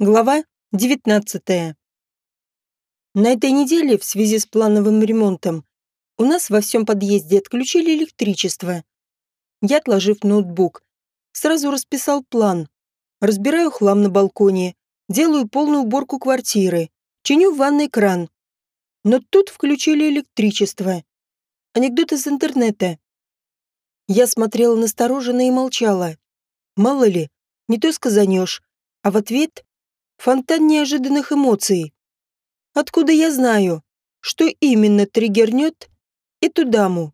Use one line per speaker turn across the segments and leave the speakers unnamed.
Глава 19. На этой неделе в связи с плановым ремонтом у нас во всем подъезде отключили электричество. Я, отложив ноутбук, сразу расписал план. Разбираю хлам на балконе, делаю полную уборку квартиры, чиню в ванной кран. Но тут включили электричество. Анекдот из интернета. Я смотрела настороженно и молчала. Мало ли, не то сказанешь, а в ответ Фонтан неожиданных эмоций. Откуда я знаю, что именно триггернет эту даму?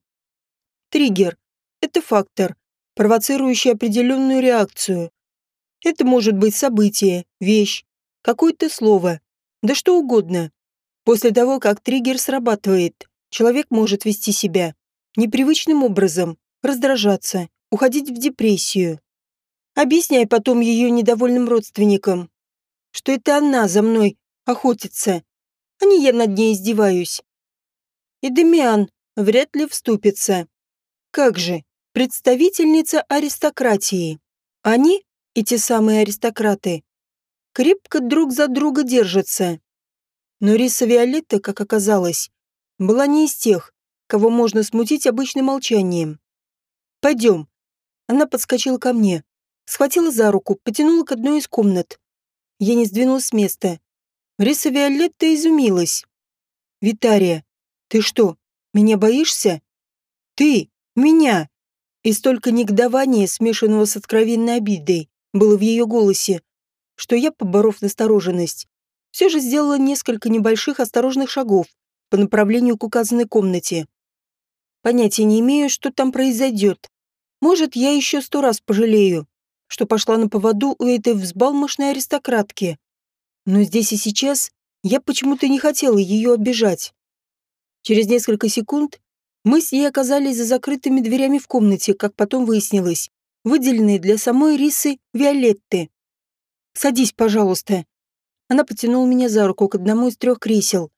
Триггер – это фактор, провоцирующий определенную реакцию. Это может быть событие, вещь, какое-то слово, да что угодно. После того, как триггер срабатывает, человек может вести себя непривычным образом, раздражаться, уходить в депрессию. Объясняй потом ее недовольным родственникам, что это она за мной охотится, а не я над ней издеваюсь. И Демиан вряд ли вступится. Как же, представительница аристократии. Они, эти самые аристократы, крепко друг за друга держатся. Но Риса Виолетта, как оказалось, была не из тех, кого можно смутить обычным молчанием. «Пойдем». Она подскочила ко мне, схватила за руку, потянула к одной из комнат. Я не сдвинулась с места. Риса Виолетта изумилась. «Витария, ты что, меня боишься?» «Ты! Меня!» И столько негодования, смешанного с откровенной обидой, было в ее голосе, что я, поборов настороженность, все же сделала несколько небольших осторожных шагов по направлению к указанной комнате. Понятия не имею, что там произойдет. Может, я еще сто раз пожалею, что пошла на поводу у этой взбалмошной аристократки. Но здесь и сейчас я почему-то не хотела ее обижать. Через несколько секунд мы с ней оказались за закрытыми дверями в комнате, как потом выяснилось, выделенной для самой Рисы Виолетты. «Садись, пожалуйста». Она потянула меня за руку к одному из трех кресел.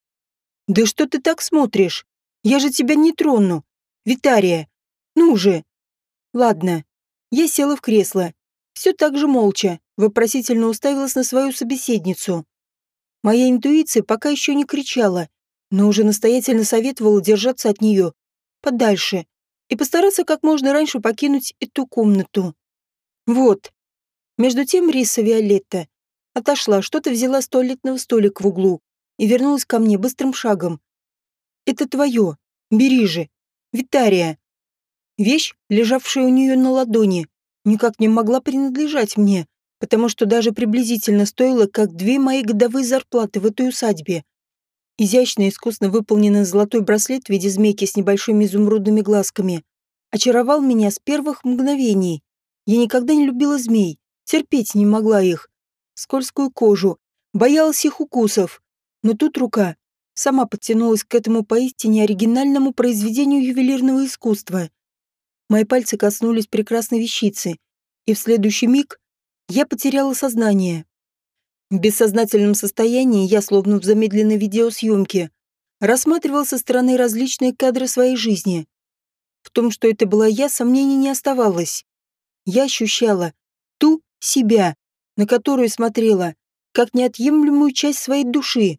«Да что ты так смотришь? Я же тебя не трону. Витария, ну же!» «Ладно». Я села в кресло все так же молча, вопросительно уставилась на свою собеседницу. Моя интуиция пока еще не кричала, но уже настоятельно советовала держаться от нее подальше и постараться как можно раньше покинуть эту комнату. Вот. Между тем Риса Виолетта отошла, что-то взяла с туалетного столика в углу и вернулась ко мне быстрым шагом. «Это твое. Бери же. Витария». Вещь, лежавшая у нее на ладони, никак не могла принадлежать мне, потому что даже приблизительно стоила, как две мои годовые зарплаты в этой усадьбе. Изящно и искусно выполненный золотой браслет в виде змейки с небольшими изумрудными глазками очаровал меня с первых мгновений. Я никогда не любила змей, терпеть не могла их. Скользкую кожу, боялась их укусов. Но тут рука сама подтянулась к этому поистине оригинальному произведению ювелирного искусства — Мои пальцы коснулись прекрасной вещицы, и в следующий миг я потеряла сознание. В бессознательном состоянии я, словно в замедленной видеосъемке, рассматривал со стороны различные кадры своей жизни. В том, что это была я, сомнений не оставалось. Я ощущала ту себя, на которую смотрела, как неотъемлемую часть своей души.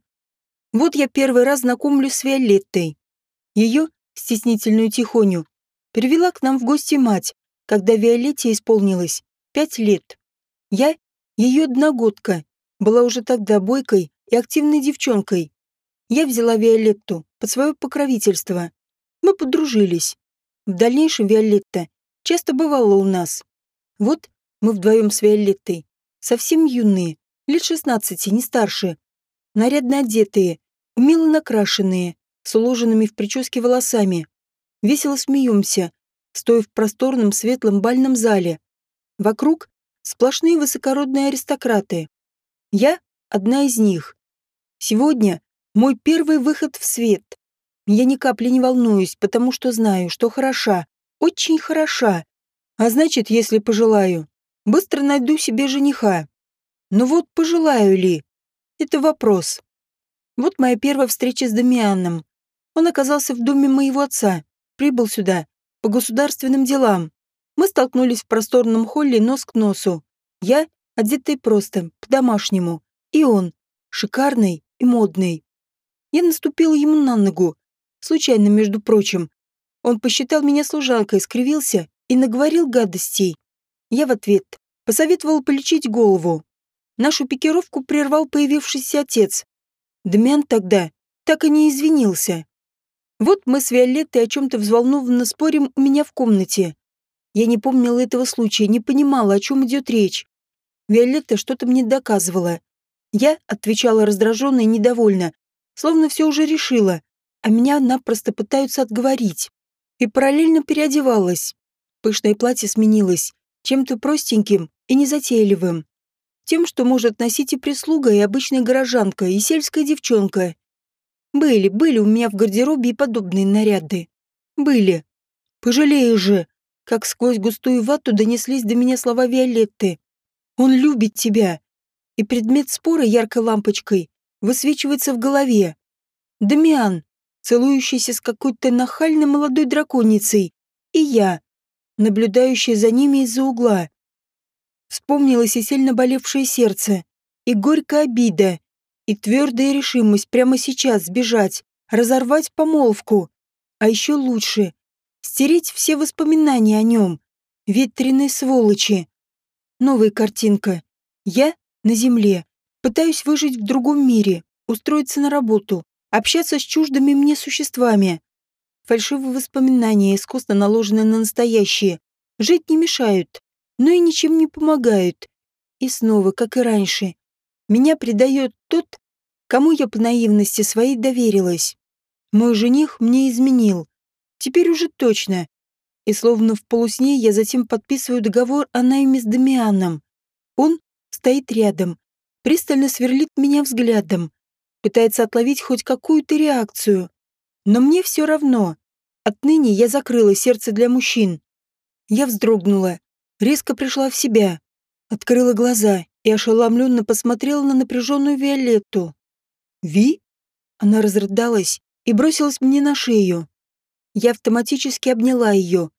Вот я первый раз знакомлюсь с Виолеттой. Ее, стеснительную тихоню, Привела к нам в гости мать, когда Виолетте исполнилось пять лет. Я, ее одногодка, была уже тогда бойкой и активной девчонкой. Я взяла Виолетту под свое покровительство. Мы подружились. В дальнейшем Виолетта часто бывала у нас. Вот мы вдвоем с Виолеттой, совсем юные, лет шестнадцати, не старше, нарядно одетые, умело накрашенные, с уложенными в прическе волосами весело смеемся, стоя в просторном светлом бальном зале. Вокруг сплошные высокородные аристократы. Я одна из них. Сегодня мой первый выход в свет. Я ни капли не волнуюсь, потому что знаю, что хороша, очень хороша. А значит, если пожелаю, быстро найду себе жениха. Но вот пожелаю ли? Это вопрос. Вот моя первая встреча с Дамианом. Он оказался в доме моего отца прибыл сюда по государственным делам. Мы столкнулись в просторном холле нос к носу. Я, одетый просто, по-домашнему, И он, шикарный и модный. Я наступила ему на ногу, случайно, между прочим. Он посчитал меня служанкой, скривился и наговорил гадостей. Я в ответ посоветовал полечить голову. Нашу пикировку прервал появившийся отец. Дмян тогда так и не извинился. Вот мы с Виолеттой о чем-то взволнованно спорим у меня в комнате. Я не помнила этого случая, не понимала, о чем идет речь. Виолетта что-то мне доказывала. Я отвечала раздраженно и недовольно, словно все уже решила, а меня напросто пытаются отговорить. И параллельно переодевалась. Пышное платье сменилось чем-то простеньким и незатейливым. Тем, что может носить и прислуга, и обычная горожанка, и сельская девчонка. Были, были у меня в гардеробе и подобные наряды. Были. Пожалею же, как сквозь густую вату донеслись до меня слова Виолетты. «Он любит тебя!» И предмет спора яркой лампочкой высвечивается в голове. Дамиан, целующийся с какой-то нахальной молодой драконицей, и я, наблюдающая за ними из-за угла. Вспомнилось и сильно болевшее сердце, и горькая обида, и твердая решимость прямо сейчас сбежать, разорвать помолвку. А еще лучше — стереть все воспоминания о нем. Ветреной сволочи. Новая картинка. Я на земле. Пытаюсь выжить в другом мире, устроиться на работу, общаться с чуждыми мне существами. Фальшивые воспоминания, искусно наложенные на настоящее, жить не мешают, но и ничем не помогают. И снова, как и раньше, меня предает тот, кому я по наивности своей доверилась. Мой жених мне изменил. Теперь уже точно. И словно в полусне я затем подписываю договор о найме с Дамианом. Он стоит рядом, пристально сверлит меня взглядом, пытается отловить хоть какую-то реакцию. Но мне все равно. Отныне я закрыла сердце для мужчин. Я вздрогнула, резко пришла в себя, открыла глаза и ошеломленно посмотрела на напряженную Виолетту. «Ви?» Она разрыдалась и бросилась мне на шею. Я автоматически обняла ее.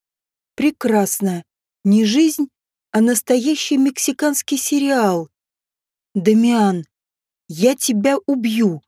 Прекрасно. Не жизнь, а настоящий мексиканский сериал. «Дамиан, я тебя убью!»